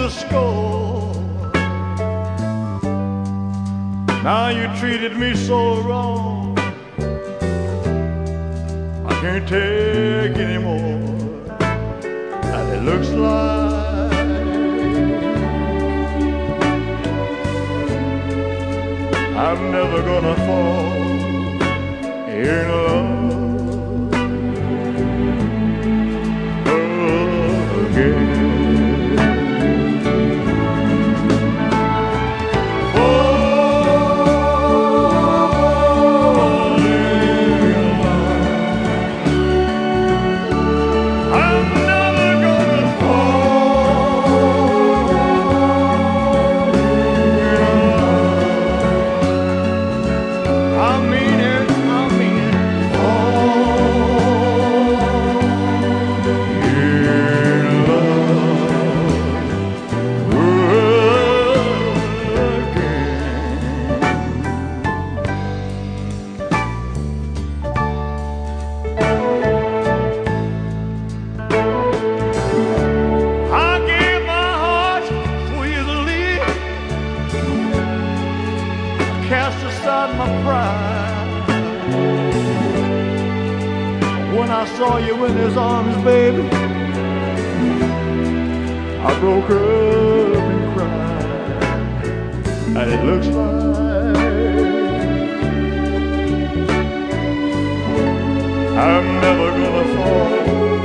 the score. Now you treated me so wrong. I can't take anymore. And it looks like I'm never gonna fall in Cast aside my pride. When I saw you in his arms, baby, I broke up and cried. And it looks like I'm never gonna fall